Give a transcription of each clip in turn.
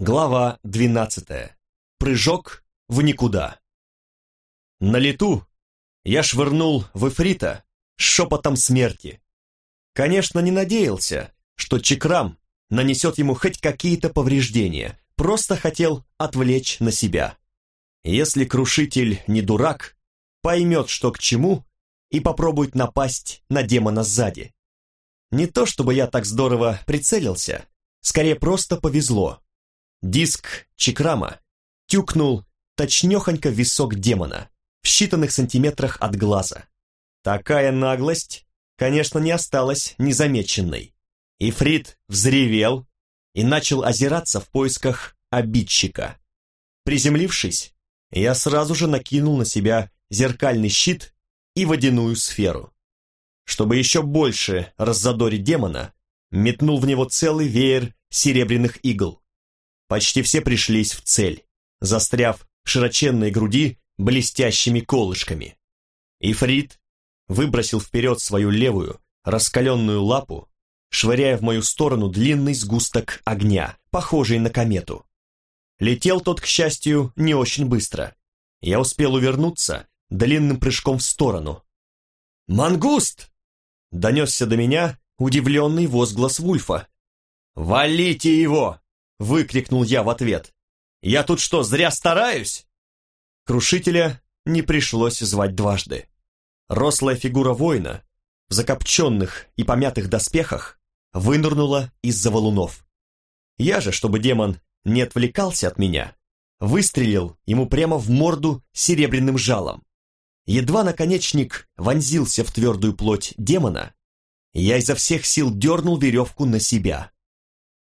Глава 12. Прыжок в никуда. На лету я швырнул в Эфрита шепотом смерти. Конечно, не надеялся, что Чекрам нанесет ему хоть какие-то повреждения, просто хотел отвлечь на себя. Если крушитель не дурак, поймет, что к чему, и попробует напасть на демона сзади. Не то чтобы я так здорово прицелился, скорее просто повезло. Диск Чекрама тюкнул точнехонько в висок демона, в считанных сантиметрах от глаза. Такая наглость, конечно, не осталась незамеченной. Ифрит взревел и начал озираться в поисках обидчика. Приземлившись, я сразу же накинул на себя зеркальный щит и водяную сферу. Чтобы еще больше раззадорить демона, метнул в него целый веер серебряных игл. Почти все пришлись в цель, застряв в широченной груди блестящими колышками. Ифрит выбросил вперед свою левую, раскаленную лапу, швыряя в мою сторону длинный сгусток огня, похожий на комету. Летел тот, к счастью, не очень быстро. Я успел увернуться длинным прыжком в сторону. «Мангуст!» — донесся до меня удивленный возглас Вульфа. «Валите его!» — выкрикнул я в ответ. «Я тут что, зря стараюсь?» Крушителя не пришлось звать дважды. Рослая фигура воина в закопченных и помятых доспехах вынырнула из-за валунов. Я же, чтобы демон не отвлекался от меня, выстрелил ему прямо в морду серебряным жалом. Едва наконечник вонзился в твердую плоть демона, я изо всех сил дернул веревку на себя.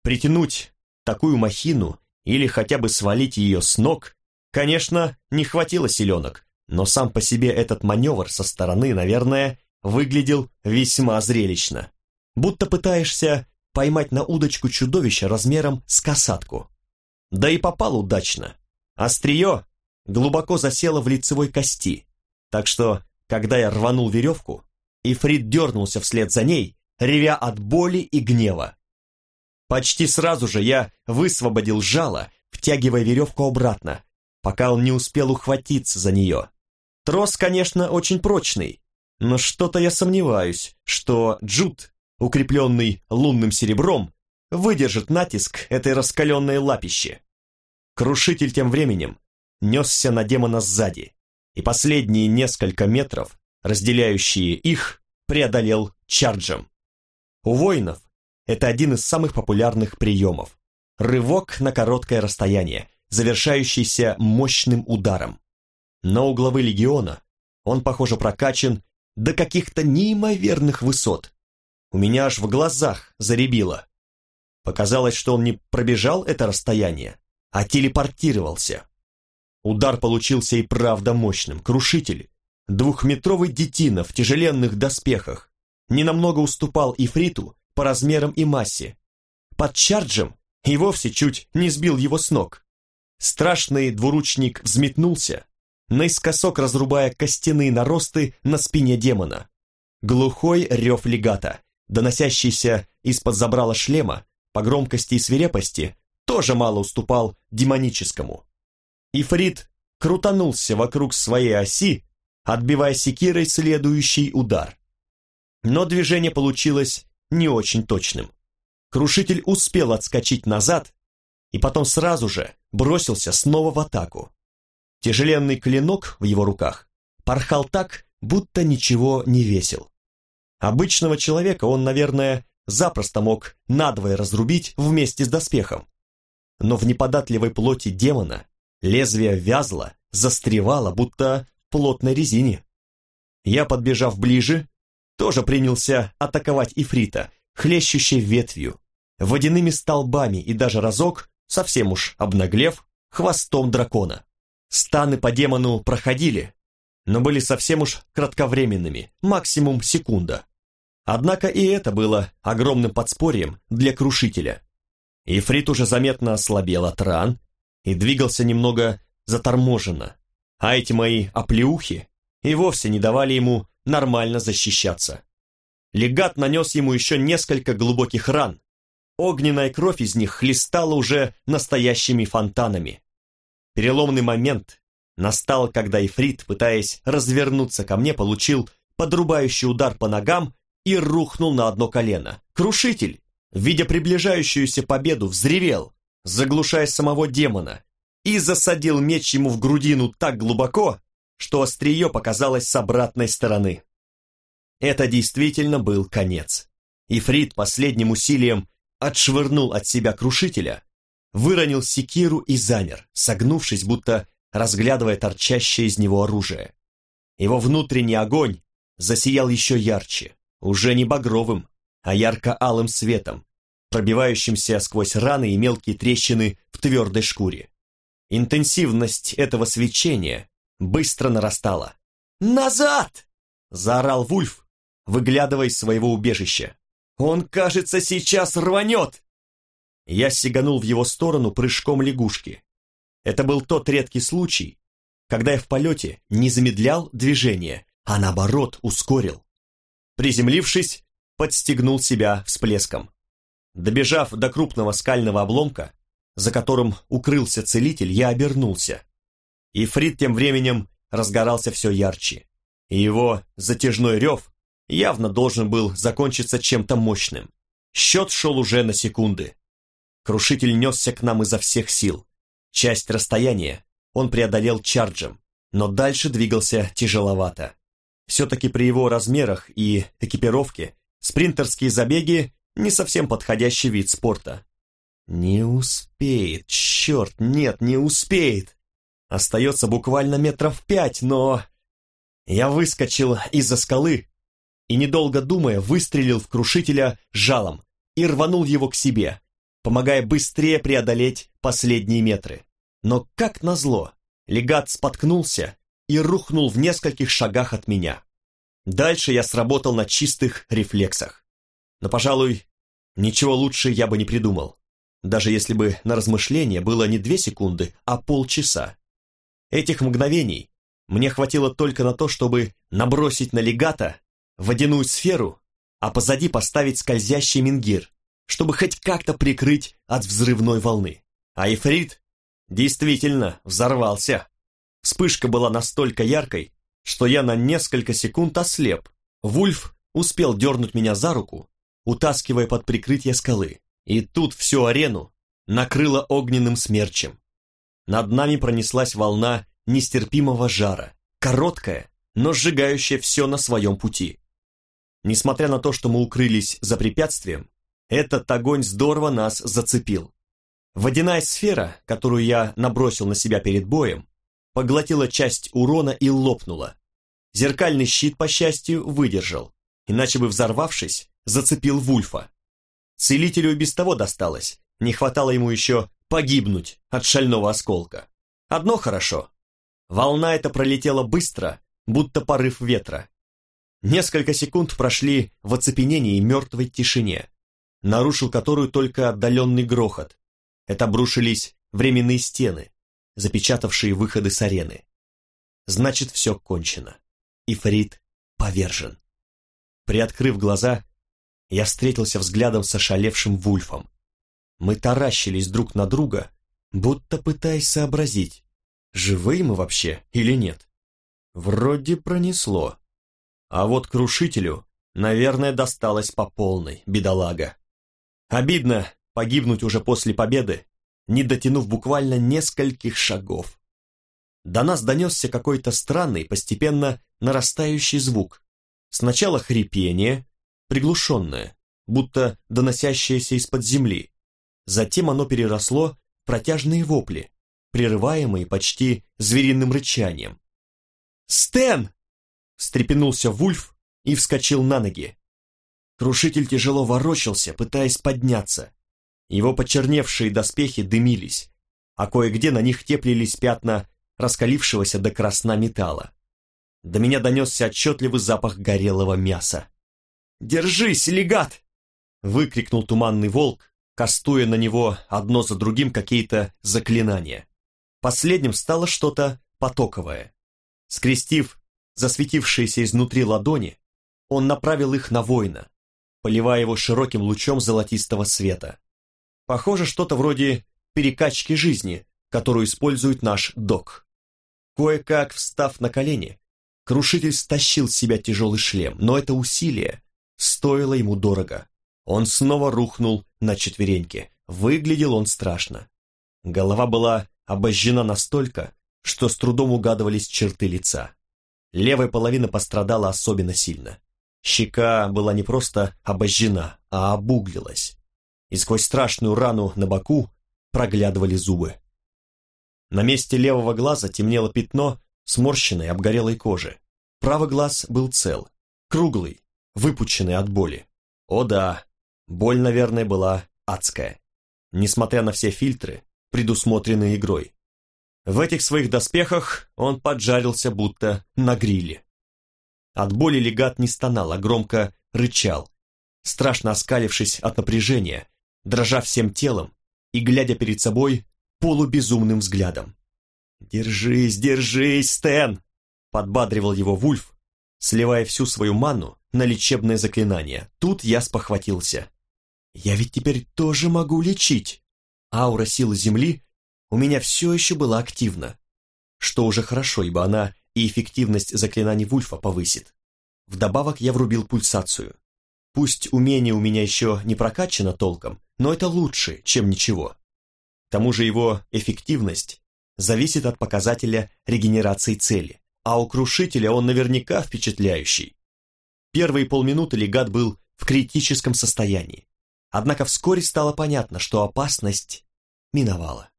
Притянуть такую махину или хотя бы свалить ее с ног, конечно, не хватило силенок, но сам по себе этот маневр со стороны, наверное, выглядел весьма зрелищно. Будто пытаешься поймать на удочку чудовище размером с касатку. Да и попал удачно. Острие глубоко засело в лицевой кости, так что, когда я рванул веревку, Ифрит дернулся вслед за ней, ревя от боли и гнева. Почти сразу же я высвободил жало, втягивая веревку обратно, пока он не успел ухватиться за нее. Трос, конечно, очень прочный, но что-то я сомневаюсь, что джут, укрепленный лунным серебром, выдержит натиск этой раскаленной лапищи. Крушитель тем временем несся на демона сзади, и последние несколько метров, разделяющие их, преодолел чарджем. У воинов это один из самых популярных приемов. Рывок на короткое расстояние, завершающийся мощным ударом. Но у главы легиона он, похоже, прокачан до каких-то неимоверных высот. У меня аж в глазах заребило. Показалось, что он не пробежал это расстояние, а телепортировался. Удар получился и правда мощным. Крушитель, двухметровый детина в тяжеленных доспехах, ненамного уступал Ифриту по размерам и массе. Под чарджем и вовсе чуть не сбил его с ног. Страшный двуручник взметнулся, наискосок разрубая костяные наросты на спине демона. Глухой рев легата, доносящийся из-под забрала шлема, по громкости и свирепости, тоже мало уступал демоническому. Ифрит крутанулся вокруг своей оси, отбивая секирой следующий удар. Но движение получилось не очень точным. Крушитель успел отскочить назад и потом сразу же бросился снова в атаку. Тяжеленный клинок в его руках порхал так, будто ничего не весил. Обычного человека он, наверное, запросто мог надвое разрубить вместе с доспехом. Но в неподатливой плоти демона лезвие вязло, застревало, будто в плотной резине. Я, подбежав ближе, тоже принялся атаковать Ифрита, хлещущей ветвью, водяными столбами и даже разок, совсем уж обнаглев, хвостом дракона. Станы по демону проходили, но были совсем уж кратковременными, максимум секунда. Однако и это было огромным подспорьем для крушителя. Ифрит уже заметно ослабел от ран и двигался немного заторможенно, а эти мои оплеухи и вовсе не давали ему нормально защищаться. Легат нанес ему еще несколько глубоких ран, огненная кровь из них хлестала уже настоящими фонтанами. Переломный момент настал, когда Ифрит, пытаясь развернуться ко мне, получил подрубающий удар по ногам и рухнул на одно колено. Крушитель, видя приближающуюся победу, взревел, заглушая самого демона, и засадил меч ему в грудину так глубоко, что острие показалось с обратной стороны. Это действительно был конец. Ифрит последним усилием отшвырнул от себя крушителя, выронил секиру и замер, согнувшись, будто разглядывая торчащее из него оружие. Его внутренний огонь засиял еще ярче, уже не багровым, а ярко-алым светом, пробивающимся сквозь раны и мелкие трещины в твердой шкуре. Интенсивность этого свечения быстро нарастала. «Назад!» — заорал Вульф, выглядывая из своего убежища. «Он, кажется, сейчас рванет!» Я сиганул в его сторону прыжком лягушки. Это был тот редкий случай, когда я в полете не замедлял движение, а наоборот ускорил. Приземлившись, подстегнул себя всплеском. Добежав до крупного скального обломка, за которым укрылся целитель, я обернулся. И Фрид тем временем разгорался все ярче, и его затяжной рев явно должен был закончиться чем-то мощным. Счет шел уже на секунды. Крушитель несся к нам изо всех сил. Часть расстояния он преодолел чарджем, но дальше двигался тяжеловато. Все-таки при его размерах и экипировке спринтерские забеги не совсем подходящий вид спорта. Не успеет, черт, нет, не успеет. Остается буквально метров пять, но... Я выскочил из-за скалы и, недолго думая, выстрелил в крушителя жалом и рванул его к себе, помогая быстрее преодолеть последние метры. Но, как назло, легат споткнулся и рухнул в нескольких шагах от меня. Дальше я сработал на чистых рефлексах. Но, пожалуй, ничего лучше я бы не придумал, даже если бы на размышление было не две секунды, а полчаса. Этих мгновений мне хватило только на то, чтобы набросить на легата водяную сферу, а позади поставить скользящий мингир, чтобы хоть как-то прикрыть от взрывной волны. А Ифрит действительно взорвался. Вспышка была настолько яркой, что я на несколько секунд ослеп. Вульф успел дернуть меня за руку, утаскивая под прикрытие скалы, и тут всю арену накрыло огненным смерчем. Над нами пронеслась волна нестерпимого жара, короткая, но сжигающая все на своем пути. Несмотря на то, что мы укрылись за препятствием, этот огонь здорово нас зацепил. Водяная сфера, которую я набросил на себя перед боем, поглотила часть урона и лопнула. Зеркальный щит, по счастью, выдержал, иначе бы взорвавшись, зацепил Вульфа. Целителю без того досталось, не хватало ему еще погибнуть от шального осколка. Одно хорошо. Волна эта пролетела быстро, будто порыв ветра. Несколько секунд прошли в оцепенении и мертвой тишине, нарушил которую только отдаленный грохот. Это обрушились временные стены, запечатавшие выходы с арены. Значит, все кончено. И Фрид повержен. Приоткрыв глаза, я встретился взглядом с ошалевшим Вульфом. Мы таращились друг на друга, будто пытаясь сообразить, живые мы вообще или нет. Вроде пронесло. А вот крушителю, наверное, досталось по полной, бедолага. Обидно погибнуть уже после победы, не дотянув буквально нескольких шагов. До нас донесся какой-то странный, постепенно нарастающий звук. Сначала хрипение, приглушенное, будто доносящееся из-под земли. Затем оно переросло в протяжные вопли, прерываемые почти звериным рычанием. «Стэн!» — встрепенулся Вульф и вскочил на ноги. Крушитель тяжело ворочался, пытаясь подняться. Его почерневшие доспехи дымились, а кое-где на них теплились пятна раскалившегося до красна металла. До меня донесся отчетливый запах горелого мяса. «Держись, легат!» — выкрикнул туманный волк, кастуя на него одно за другим какие-то заклинания. Последним стало что-то потоковое. Скрестив засветившиеся изнутри ладони, он направил их на воина, поливая его широким лучом золотистого света. Похоже, что-то вроде перекачки жизни, которую использует наш док. Кое-как встав на колени, крушитель стащил с себя тяжелый шлем, но это усилие стоило ему дорого. Он снова рухнул на четвереньки. Выглядел он страшно. Голова была обожжена настолько, что с трудом угадывались черты лица. Левая половина пострадала особенно сильно. Щека была не просто обожжена, а обуглилась. И сквозь страшную рану на боку проглядывали зубы. На месте левого глаза темнело пятно сморщенной обгорелой кожи. Правый глаз был цел, круглый, выпученный от боли. О да, боль, наверное, была адская. Несмотря на все фильтры, предусмотренные игрой. В этих своих доспехах он поджарился будто на гриле. От боли легат не стонал, а громко рычал, страшно оскалившись от напряжения, дрожа всем телом и глядя перед собой полубезумным взглядом. «Держись, держись, Стэн!» — подбадривал его Вульф, сливая всю свою ману на лечебное заклинание. Тут я спохватился. «Я ведь теперь тоже могу лечить!» Аура силы Земли у меня все еще была активна, что уже хорошо, ибо она и эффективность заклинаний Вульфа повысит. Вдобавок я врубил пульсацию. Пусть умение у меня еще не прокачано толком, но это лучше, чем ничего. К тому же его эффективность зависит от показателя регенерации цели, а у крушителя он наверняка впечатляющий. Первые полминуты легат был в критическом состоянии. Однако вскоре стало понятно, что опасность миновала.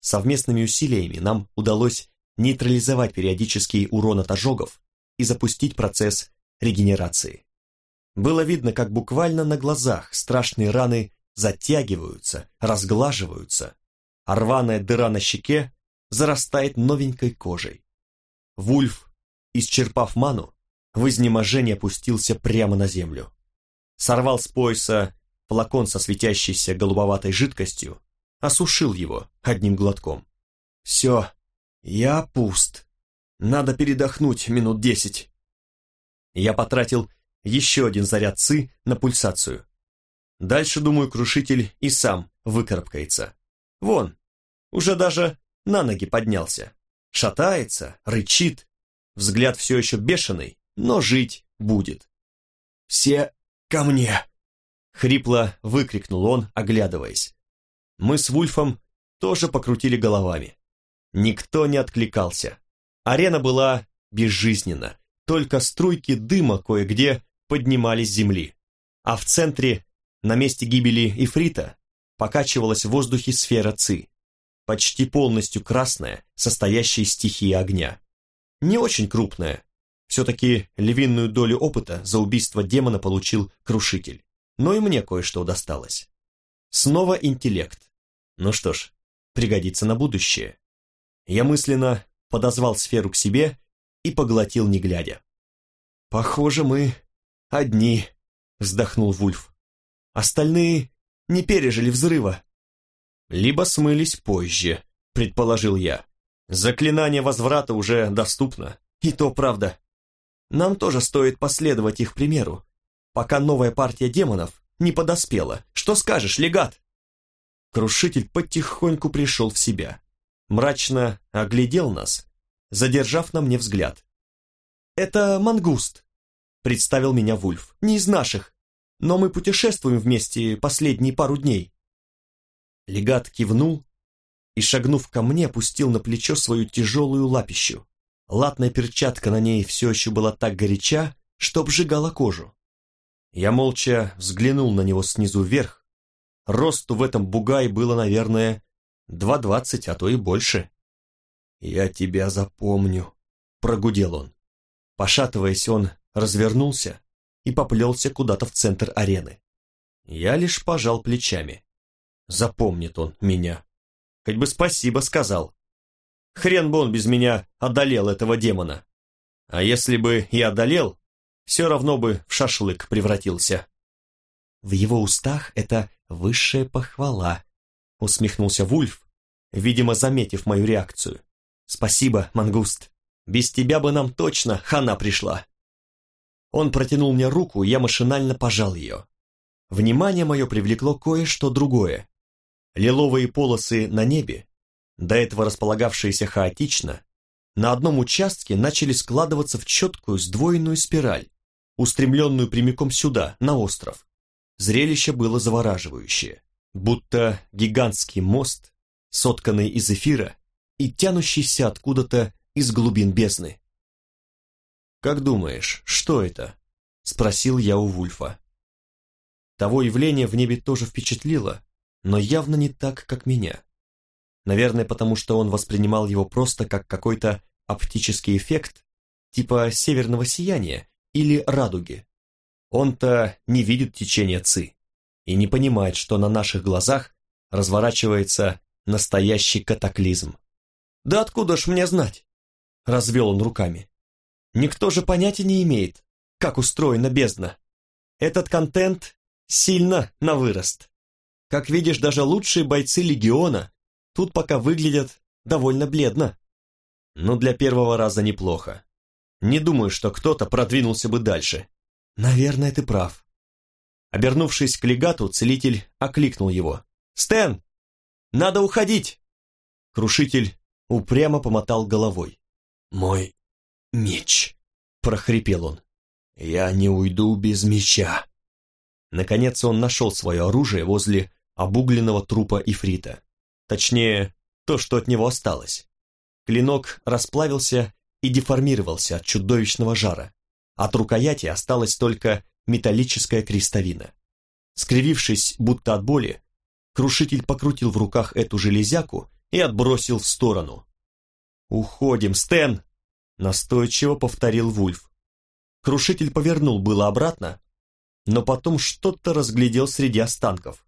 Совместными усилиями нам удалось нейтрализовать периодический урон от ожогов и запустить процесс регенерации. Было видно, как буквально на глазах страшные раны затягиваются, разглаживаются, а рваная дыра на щеке зарастает новенькой кожей. Вульф, исчерпав ману, в изнеможении опустился прямо на землю. Сорвал с пояса флакон со светящейся голубоватой жидкостью, осушил его одним глотком. «Все, я пуст. Надо передохнуть минут десять». Я потратил еще один заряд ЦИ на пульсацию. Дальше, думаю, крушитель и сам выкарабкается. Вон, уже даже на ноги поднялся. Шатается, рычит. Взгляд все еще бешеный, но жить будет. «Все ко мне!» Хрипло выкрикнул он, оглядываясь. Мы с Вульфом тоже покрутили головами. Никто не откликался. Арена была безжизненна, только струйки дыма кое-где поднимались с земли. А в центре, на месте гибели Ифрита, покачивалась в воздухе сфера Ци, почти полностью красная, состоящая из стихии огня. Не очень крупная, все-таки львиную долю опыта за убийство демона получил Крушитель, но и мне кое-что досталось. Снова интеллект. Ну что ж, пригодится на будущее. Я мысленно подозвал сферу к себе и поглотил не глядя. «Похоже, мы одни», — вздохнул Вульф. «Остальные не пережили взрыва». «Либо смылись позже», — предположил я. «Заклинание возврата уже доступно, и то правда. Нам тоже стоит последовать их примеру, пока новая партия демонов не подоспела. Что скажешь, легат?» Крушитель потихоньку пришел в себя. Мрачно оглядел нас, задержав на мне взгляд. «Это мангуст», — представил меня Вульф, — «не из наших, но мы путешествуем вместе последние пару дней». Легат кивнул и, шагнув ко мне, опустил на плечо свою тяжелую лапищу. Латная перчатка на ней все еще была так горяча, что обжигала кожу. Я молча взглянул на него снизу вверх, Росту в этом бугае было, наверное, два двадцать, а то и больше. «Я тебя запомню», — прогудел он. Пошатываясь, он развернулся и поплелся куда-то в центр арены. Я лишь пожал плечами. Запомнит он меня. Хоть бы спасибо сказал. Хрен бы он без меня одолел этого демона. А если бы и одолел, все равно бы в шашлык превратился. В его устах это высшая похвала, усмехнулся Вульф, видимо, заметив мою реакцию. Спасибо, мангуст. Без тебя бы нам точно хана пришла. Он протянул мне руку, я машинально пожал ее. Внимание мое привлекло кое-что другое. Лиловые полосы на небе, до этого располагавшиеся хаотично, на одном участке начали складываться в четкую сдвоенную спираль, устремленную прямиком сюда, на остров. Зрелище было завораживающее, будто гигантский мост, сотканный из эфира и тянущийся откуда-то из глубин бездны. «Как думаешь, что это?» — спросил я у Вульфа. Того явление в небе тоже впечатлило, но явно не так, как меня. Наверное, потому что он воспринимал его просто как какой-то оптический эффект, типа северного сияния или радуги. Он-то не видит течения ЦИ и не понимает, что на наших глазах разворачивается настоящий катаклизм. «Да откуда ж мне знать?» — развел он руками. «Никто же понятия не имеет, как устроена бездна. Этот контент сильно на вырост. Как видишь, даже лучшие бойцы Легиона тут пока выглядят довольно бледно. Но для первого раза неплохо. Не думаю, что кто-то продвинулся бы дальше. Наверное, ты прав. Обернувшись к легату, целитель окликнул его. «Стэн, надо уходить!» Крушитель упрямо помотал головой. «Мой меч!» — прохрипел он. «Я не уйду без меча!» Наконец он нашел свое оружие возле обугленного трупа Ифрита. Точнее, то, что от него осталось. Клинок расплавился и деформировался от чудовищного жара. От рукояти осталась только металлическая крестовина. Скривившись, будто от боли, крушитель покрутил в руках эту железяку и отбросил в сторону. «Уходим, Стэн!» — настойчиво повторил Вульф. Крушитель повернул было обратно, но потом что-то разглядел среди останков.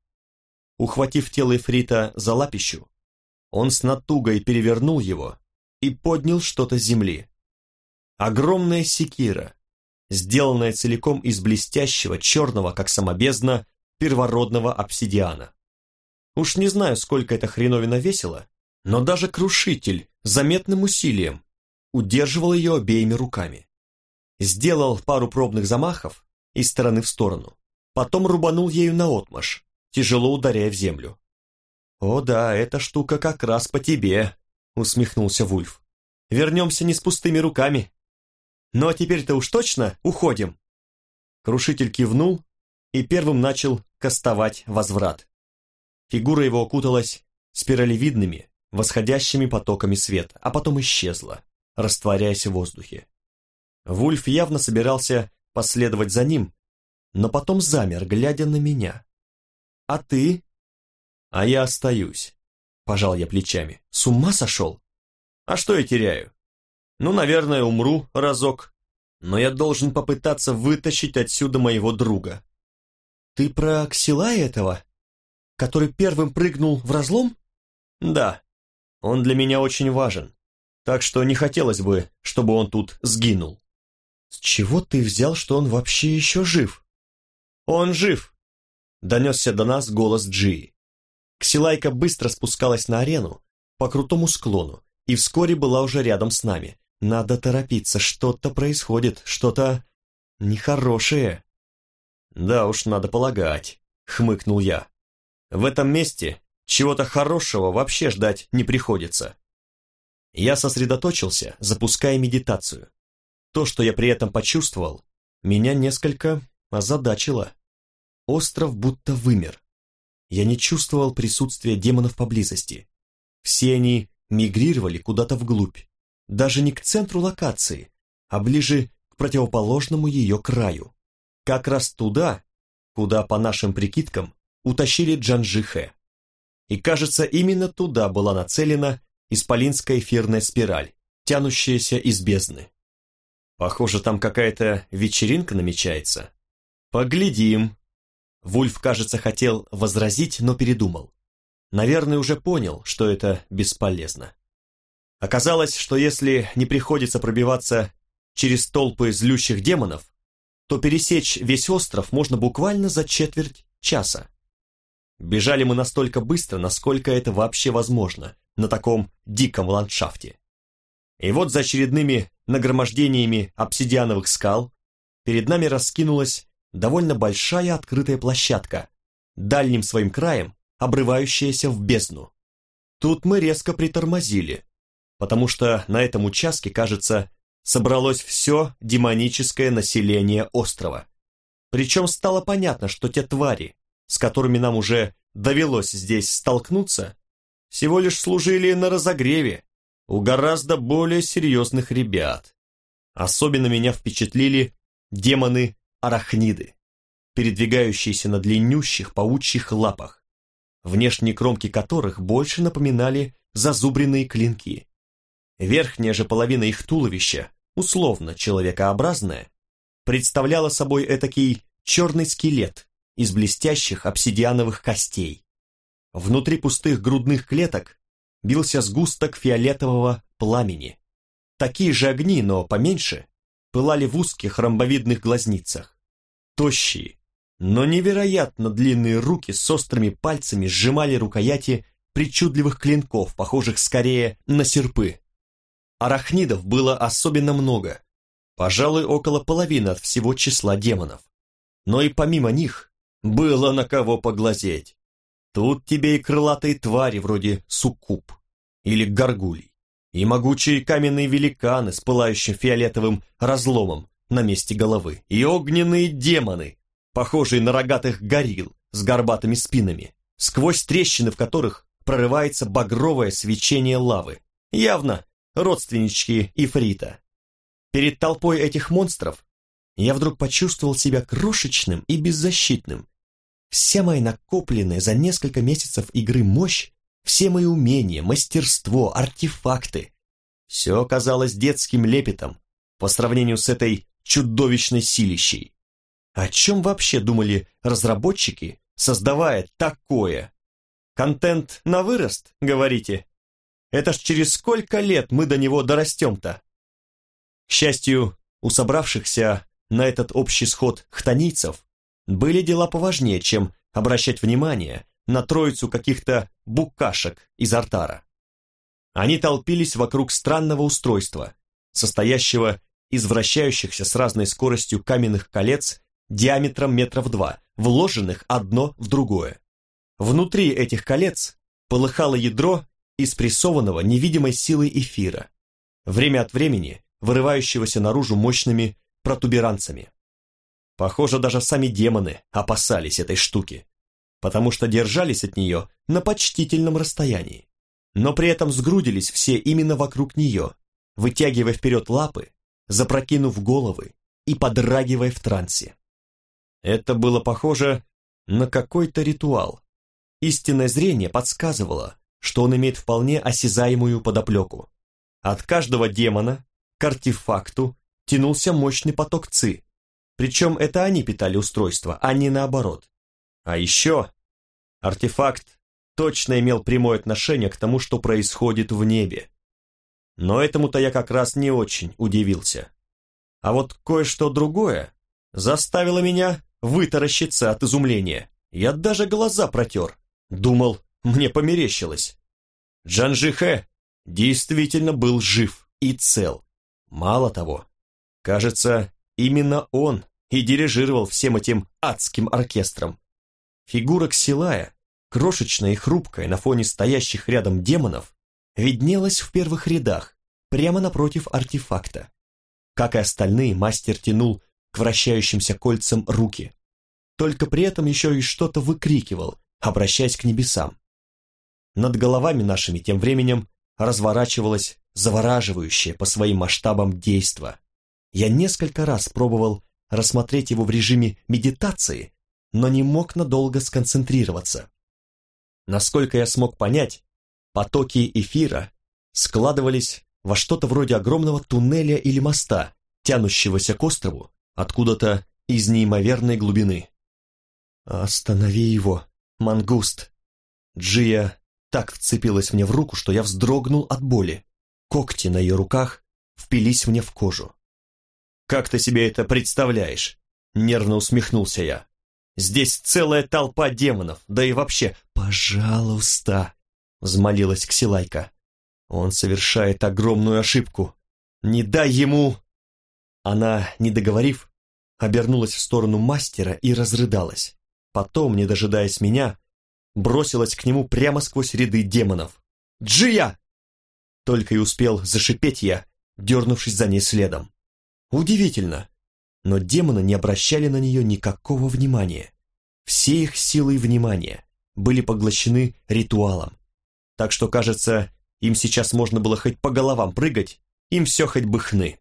Ухватив тело Эфрита за лапищу, он с натугой перевернул его и поднял что-то с земли. Огромная секира, сделанная целиком из блестящего, черного, как самобездно, первородного обсидиана. Уж не знаю, сколько эта хреновина весила, но даже крушитель заметным усилием удерживал ее обеими руками. Сделал пару пробных замахов из стороны в сторону, потом рубанул ею наотмашь, тяжело ударяя в землю. «О да, эта штука как раз по тебе», — усмехнулся Вульф. «Вернемся не с пустыми руками. Ну а теперь-то уж точно уходим». Крушитель кивнул и первым начал кастовать возврат. Фигура его окуталась спиралевидными, восходящими потоками света, а потом исчезла, растворяясь в воздухе. Вульф явно собирался последовать за ним, но потом замер, глядя на меня. «А ты?» «А я остаюсь», — пожал я плечами. «С ума сошел? А что я теряю? Ну, наверное, умру разок, но я должен попытаться вытащить отсюда моего друга». «Ты про Ксилая этого, который первым прыгнул в разлом?» «Да, он для меня очень важен, так что не хотелось бы, чтобы он тут сгинул». «С чего ты взял, что он вообще еще жив?» «Он жив!» — донесся до нас голос Джи. Ксилайка быстро спускалась на арену по крутому склону и вскоре была уже рядом с нами. Надо торопиться, что-то происходит, что-то нехорошее. «Да уж, надо полагать», — хмыкнул я. «В этом месте чего-то хорошего вообще ждать не приходится». Я сосредоточился, запуская медитацию. То, что я при этом почувствовал, меня несколько озадачило. Остров будто вымер. Я не чувствовал присутствия демонов поблизости. Все они мигрировали куда-то вглубь, даже не к центру локации, а ближе к противоположному ее краю. Как раз туда, куда, по нашим прикидкам, утащили Джанжихе. И кажется, именно туда была нацелена исполинская эфирная спираль, тянущаяся из бездны. Похоже, там какая-то вечеринка намечается. Поглядим. Вульф, кажется, хотел возразить, но передумал. Наверное, уже понял, что это бесполезно. Оказалось, что если не приходится пробиваться через толпы злющих демонов, то пересечь весь остров можно буквально за четверть часа. Бежали мы настолько быстро, насколько это вообще возможно на таком диком ландшафте. И вот за очередными нагромождениями обсидиановых скал перед нами раскинулась довольно большая открытая площадка, дальним своим краем обрывающаяся в бездну. Тут мы резко притормозили, потому что на этом участке, кажется, собралось все демоническое население острова. Причем стало понятно, что те твари, с которыми нам уже довелось здесь столкнуться, всего лишь служили на разогреве у гораздо более серьезных ребят. Особенно меня впечатлили демоны-арахниды, передвигающиеся на длиннющих паучьих лапах, внешние кромки которых больше напоминали зазубренные клинки. Верхняя же половина их туловища, условно человекообразная, представляла собой этакий черный скелет из блестящих обсидиановых костей. Внутри пустых грудных клеток бился сгусток фиолетового пламени. Такие же огни, но поменьше, пылали в узких ромбовидных глазницах. Тощие, но невероятно длинные руки с острыми пальцами сжимали рукояти причудливых клинков, похожих скорее на серпы. Арахнидов было особенно много, пожалуй, около половины от всего числа демонов. Но и помимо них было на кого поглазеть. Тут тебе и крылатые твари вроде суккуб или горгулей, и могучие каменные великаны с пылающим фиолетовым разломом на месте головы, и огненные демоны, похожие на рогатых горилл с горбатыми спинами, сквозь трещины в которых прорывается багровое свечение лавы, явно родственнички Ифрита. Перед толпой этих монстров я вдруг почувствовал себя крошечным и беззащитным. Вся моя накопленная за несколько месяцев игры мощь, все мои умения, мастерство, артефакты, все оказалось детским лепетом по сравнению с этой чудовищной силищей. О чем вообще думали разработчики, создавая такое? Контент на вырост, говорите? Это ж через сколько лет мы до него дорастем-то? К счастью, у собравшихся на этот общий сход хтонийцев были дела поважнее, чем обращать внимание на троицу каких-то букашек из артара. Они толпились вокруг странного устройства, состоящего из вращающихся с разной скоростью каменных колец диаметром метров два, вложенных одно в другое. Внутри этих колец полыхало ядро из прессованного невидимой силой эфира, время от времени вырывающегося наружу мощными протуберанцами. Похоже, даже сами демоны опасались этой штуки, потому что держались от нее на почтительном расстоянии, но при этом сгрудились все именно вокруг нее, вытягивая вперед лапы, запрокинув головы и подрагивая в трансе. Это было похоже на какой-то ритуал. Истинное зрение подсказывало, что он имеет вполне осязаемую подоплеку. От каждого демона к артефакту тянулся мощный поток ЦИ, причем это они питали устройство, а не наоборот. А еще артефакт точно имел прямое отношение к тому, что происходит в небе. Но этому-то я как раз не очень удивился. А вот кое-что другое заставило меня вытаращиться от изумления. Я даже глаза протер. Думал, мне померещилось. Джанжихэ действительно был жив и цел. Мало того, кажется, именно он и дирижировал всем этим адским оркестром. Фигура Ксилая, крошечная и хрупкая на фоне стоящих рядом демонов, виднелась в первых рядах, прямо напротив артефакта. Как и остальные, мастер тянул к вращающимся кольцам руки. Только при этом еще и что-то выкрикивал, обращаясь к небесам. Над головами нашими тем временем разворачивалось завораживающее по своим масштабам действо. Я несколько раз пробовал рассмотреть его в режиме медитации, но не мог надолго сконцентрироваться. Насколько я смог понять, потоки эфира складывались во что-то вроде огромного туннеля или моста, тянущегося к острову откуда-то из неимоверной глубины. «Останови его, мангуст!» Джия так вцепилась мне в руку, что я вздрогнул от боли. Когти на ее руках впились мне в кожу. «Как ты себе это представляешь?» Нервно усмехнулся я. «Здесь целая толпа демонов, да и вообще...» «Пожалуйста!» взмолилась Ксилайка. «Он совершает огромную ошибку. Не дай ему...» Она, не договорив, обернулась в сторону мастера и разрыдалась. Потом, не дожидаясь меня, бросилась к нему прямо сквозь ряды демонов. «Джия!» Только и успел зашипеть я, дернувшись за ней следом. Удивительно, но демоны не обращали на нее никакого внимания. Все их силы и внимание были поглощены ритуалом. Так что, кажется, им сейчас можно было хоть по головам прыгать, им все хоть бы хны.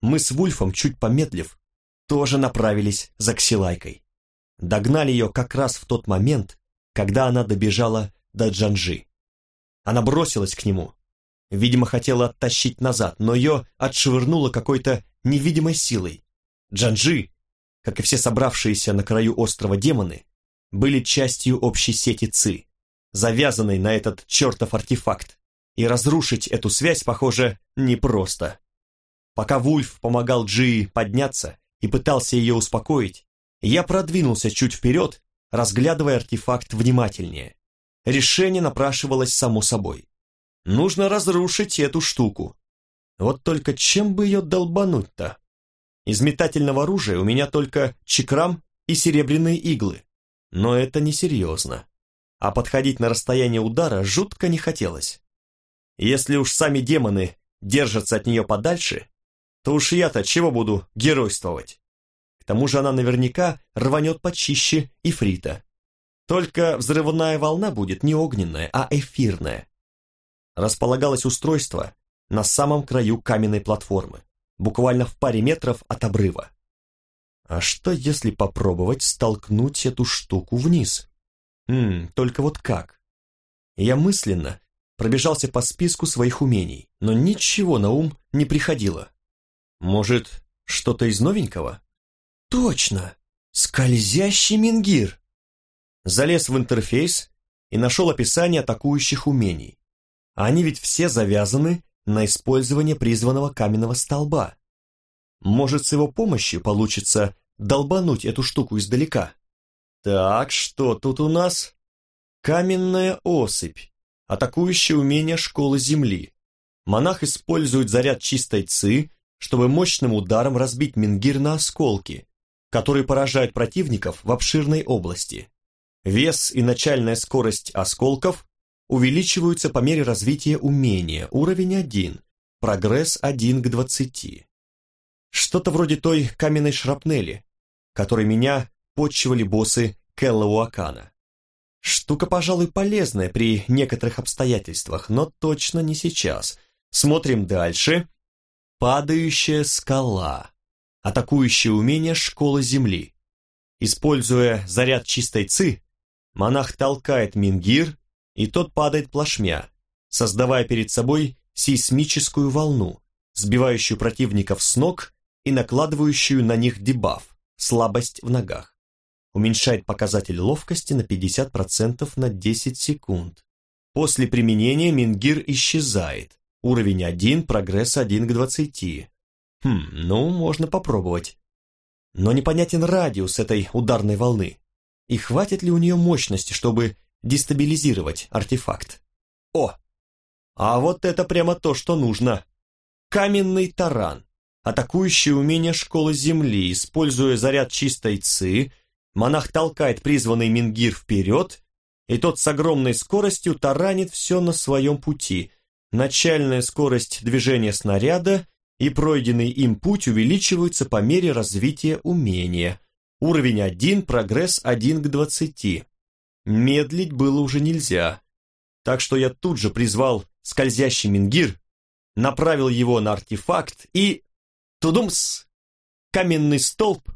Мы с Вульфом, чуть помедлив, тоже направились за Ксилайкой. Догнали ее как раз в тот момент, когда она добежала до Джанжи. Она бросилась к нему. Видимо, хотела оттащить назад, но ее отшвырнуло какой-то невидимой силой. Джанжи, как и все собравшиеся на краю острова демоны, были частью общей сети ЦИ, завязанной на этот чертов артефакт, и разрушить эту связь, похоже, непросто. Пока Вульф помогал Джии подняться и пытался ее успокоить, я продвинулся чуть вперед, разглядывая артефакт внимательнее. Решение напрашивалось само собой. Нужно разрушить эту штуку. Вот только чем бы ее долбануть-то? Из метательного оружия у меня только чекрам и серебряные иглы. Но это несерьезно. А подходить на расстояние удара жутко не хотелось. Если уж сами демоны держатся от нее подальше, то уж я-то чего буду геройствовать? К тому же она наверняка рванет почище ифрита. Только взрывная волна будет не огненная, а эфирная. Располагалось устройство на самом краю каменной платформы, буквально в паре метров от обрыва. А что, если попробовать столкнуть эту штуку вниз? Хм, только вот как? Я мысленно пробежался по списку своих умений, но ничего на ум не приходило. Может, что-то из новенького? Точно! Скользящий мингир! Залез в интерфейс и нашел описание атакующих умений. Они ведь все завязаны на использование призванного каменного столба. Может, с его помощью получится долбануть эту штуку издалека. Так, что тут у нас? Каменная осыпь, атакующее умение школы Земли. Монах использует заряд чистой ци, чтобы мощным ударом разбить мингир на осколки, которые поражают противников в обширной области. Вес и начальная скорость осколков увеличиваются по мере развития умения, уровень 1, прогресс 1 к 20. Что-то вроде той каменной шрапнели, которой меня подчивали боссы Келлауакана. Штука, пожалуй, полезная при некоторых обстоятельствах, но точно не сейчас. Смотрим дальше. Падающая скала. Атакующее умение школы Земли. Используя заряд чистой ци, монах толкает мингир, и тот падает плашмя, создавая перед собой сейсмическую волну, сбивающую противников с ног и накладывающую на них дебаф, слабость в ногах. Уменьшает показатель ловкости на 50% на 10 секунд. После применения мингир исчезает, Уровень 1, прогресс 1 к 20. Хм, ну, можно попробовать. Но непонятен радиус этой ударной волны. И хватит ли у нее мощности, чтобы дестабилизировать артефакт? О! А вот это прямо то, что нужно. Каменный таран. Атакующее умение школы Земли, используя заряд чистой ци, монах толкает призванный мингир вперед, и тот с огромной скоростью таранит все на своем пути – начальная скорость движения снаряда и пройденный им путь увеличиваются по мере развития умения. Уровень 1, прогресс 1 к 20. Медлить было уже нельзя, так что я тут же призвал скользящий мингир, направил его на артефакт и... Тудумс! Каменный столб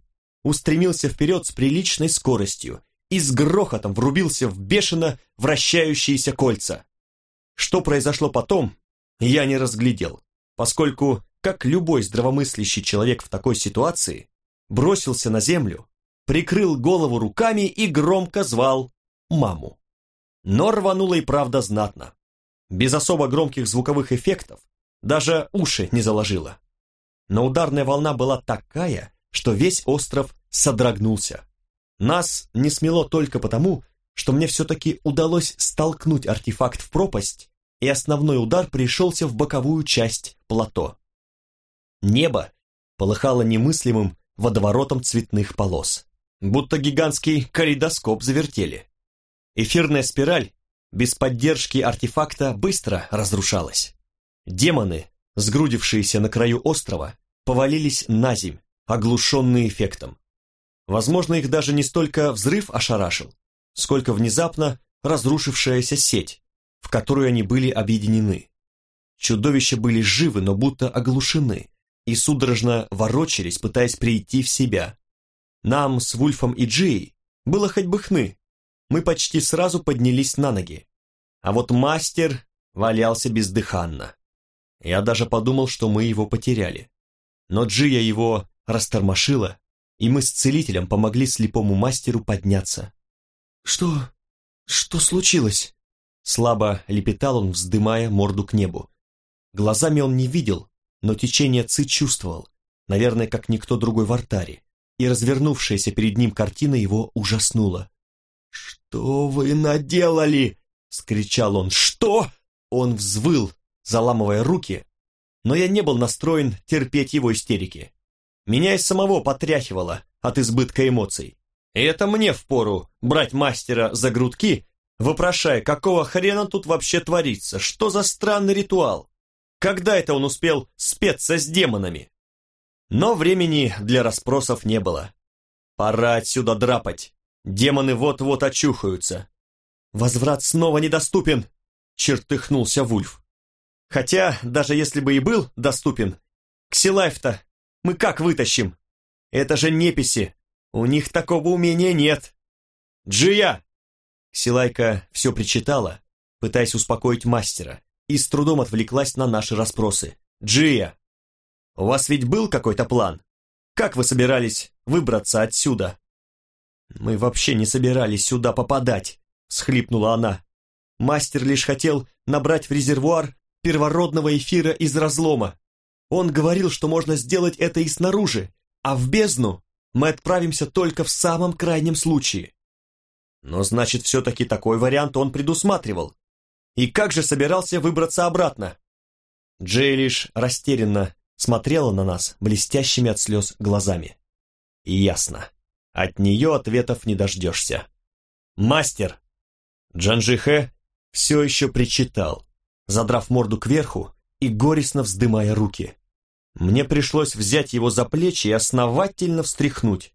устремился вперед с приличной скоростью и с грохотом врубился в бешено вращающиеся кольца. Что произошло потом, я не разглядел, поскольку, как любой здравомыслящий человек в такой ситуации, бросился на землю, прикрыл голову руками и громко звал маму. Но рвануло и правда знатно. Без особо громких звуковых эффектов, даже уши не заложило. Но ударная волна была такая, что весь остров содрогнулся. Нас не смело только потому, что мне все-таки удалось столкнуть артефакт в пропасть, и основной удар пришелся в боковую часть плато. Небо полыхало немыслимым водоворотом цветных полос, будто гигантский калейдоскоп завертели. Эфирная спираль без поддержки артефакта быстро разрушалась. Демоны, сгрудившиеся на краю острова, повалились на земь, оглушенные эффектом. Возможно, их даже не столько взрыв ошарашил, сколько внезапно разрушившаяся сеть, в которую они были объединены. Чудовища были живы, но будто оглушены, и судорожно ворочались, пытаясь прийти в себя. Нам с Вульфом и Джией было хоть бы хны. Мы почти сразу поднялись на ноги. А вот мастер валялся бездыханно. Я даже подумал, что мы его потеряли. Но Джия его растормошила, и мы с целителем помогли слепому мастеру подняться. «Что? Что случилось?» Слабо лепетал он, вздымая морду к небу. Глазами он не видел, но течение ци чувствовал, наверное, как никто другой в артаре, и развернувшаяся перед ним картина его ужаснула. «Что вы наделали?» — скричал он. «Что?» Он взвыл, заламывая руки, но я не был настроен терпеть его истерики. Меня и самого потряхивало от избытка эмоций. И это мне впору брать мастера за грудки, вопрошая, какого хрена тут вообще творится, что за странный ритуал? Когда это он успел спеться с демонами? Но времени для расспросов не было. Пора отсюда драпать. Демоны вот-вот очухаются. Возврат снова недоступен, чертыхнулся Вульф. Хотя, даже если бы и был доступен, Ксилайф-то мы как вытащим? Это же неписи, у них такого умения нет. Джия! Ксилайка все причитала, пытаясь успокоить мастера, и с трудом отвлеклась на наши расспросы. «Джия, у вас ведь был какой-то план? Как вы собирались выбраться отсюда?» «Мы вообще не собирались сюда попадать», — схлипнула она. «Мастер лишь хотел набрать в резервуар первородного эфира из разлома. Он говорил, что можно сделать это и снаружи, а в бездну мы отправимся только в самом крайнем случае». Но значит, все-таки такой вариант он предусматривал. И как же собирался выбраться обратно? Джей лишь растерянно смотрела на нас блестящими от слез глазами. Ясно, от нее ответов не дождешься. «Мастер!» Джанжихе все еще причитал, задрав морду кверху и горестно вздымая руки. Мне пришлось взять его за плечи и основательно встряхнуть.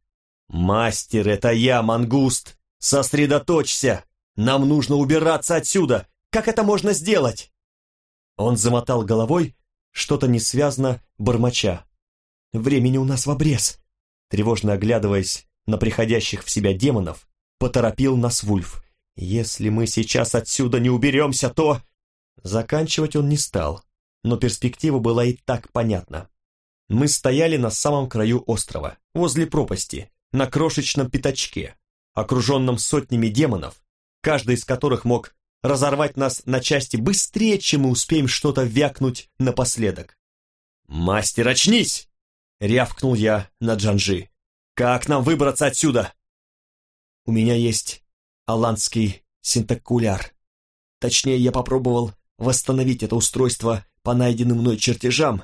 «Мастер, это я, мангуст! Сосредоточься! Нам нужно убираться отсюда! Как это можно сделать?» Он замотал головой, что-то несвязно бормоча. «Времени у нас в обрез!» Тревожно оглядываясь на приходящих в себя демонов, поторопил нас Вульф. «Если мы сейчас отсюда не уберемся, то...» Заканчивать он не стал, но перспектива была и так понятна. Мы стояли на самом краю острова, возле пропасти, на крошечном пятачке, окруженном сотнями демонов, каждый из которых мог разорвать нас на части быстрее, чем мы успеем что-то вякнуть напоследок. «Мастер, очнись!» — рявкнул я на Джанжи. «Как нам выбраться отсюда?» «У меня есть аландский синтакуляр. Точнее, я попробовал восстановить это устройство по найденным мной чертежам.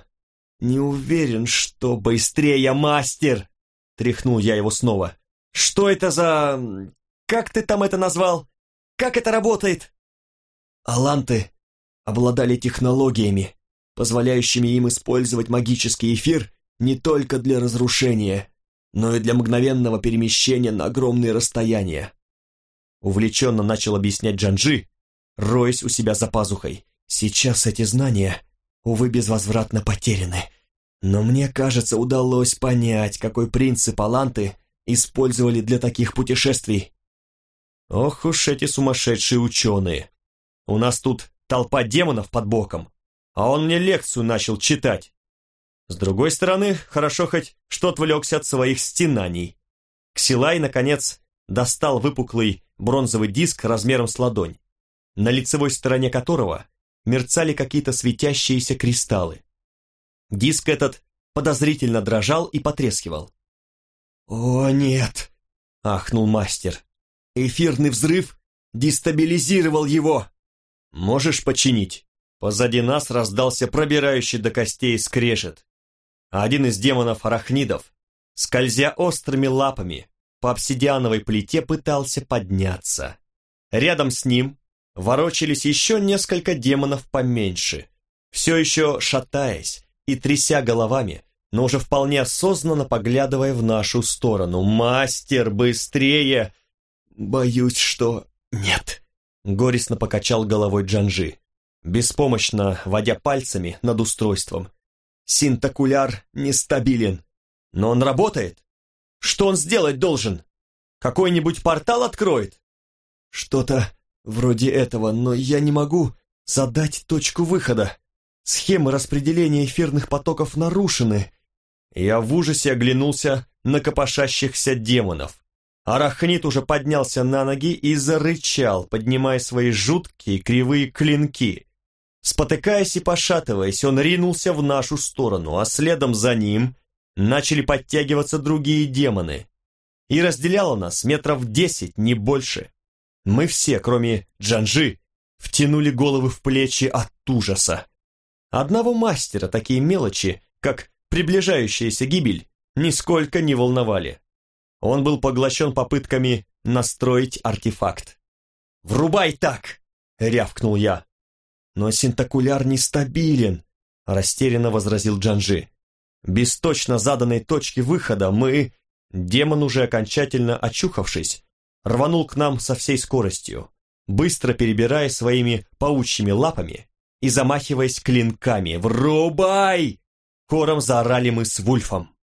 Не уверен, что быстрее, мастер!» Тряхнул я его снова. «Что это за... Как ты там это назвал? Как это работает?» Аланты обладали технологиями, позволяющими им использовать магический эфир не только для разрушения, но и для мгновенного перемещения на огромные расстояния. Увлеченно начал объяснять Джанжи, роясь у себя за пазухой. Сейчас эти знания, увы, безвозвратно потеряны. Но мне кажется, удалось понять, какой принцип Аланты использовали для таких путешествий. Ох уж эти сумасшедшие ученые. У нас тут толпа демонов под боком, а он мне лекцию начал читать. С другой стороны, хорошо хоть что отвлекся от своих стенаний. Ксилай, наконец, достал выпуклый бронзовый диск размером с ладонь, на лицевой стороне которого мерцали какие-то светящиеся кристаллы. Диск этот подозрительно дрожал и потрескивал. «О, нет!» — ахнул мастер. «Эфирный взрыв дестабилизировал его!» «Можешь починить?» Позади нас раздался пробирающий до костей скрежет. Один из демонов-арахнидов, скользя острыми лапами, по обсидиановой плите пытался подняться. Рядом с ним ворочались еще несколько демонов поменьше, все еще шатаясь и тряся головами, но уже вполне осознанно поглядывая в нашу сторону. «Мастер, быстрее!» «Боюсь, что нет», — горестно покачал головой Джанжи, беспомощно водя пальцами над устройством. «Синтакуляр нестабилен, но он работает. Что он сделать должен? Какой-нибудь портал откроет?» «Что-то вроде этого, но я не могу задать точку выхода. Схемы распределения эфирных потоков нарушены». Я в ужасе оглянулся на копошащихся демонов. Арахнит уже поднялся на ноги и зарычал, поднимая свои жуткие кривые клинки. Спотыкаясь и пошатываясь, он ринулся в нашу сторону, а следом за ним начали подтягиваться другие демоны. И разделяло нас метров десять, не больше. Мы все, кроме Джанжи, втянули головы в плечи от ужаса. Одного мастера такие мелочи, как приближающаяся гибель, нисколько не волновали. Он был поглощен попытками настроить артефакт. «Врубай так!» — рявкнул я. «Но синтакуляр нестабилен», — растерянно возразил Джанжи. «Без точно заданной точки выхода мы...» Демон, уже окончательно очухавшись, рванул к нам со всей скоростью, быстро перебирая своими паучьими лапами и замахиваясь клинками. «Врубай!» Хором заорали мы с Вульфом.